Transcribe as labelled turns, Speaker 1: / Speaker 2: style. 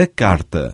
Speaker 1: a carta.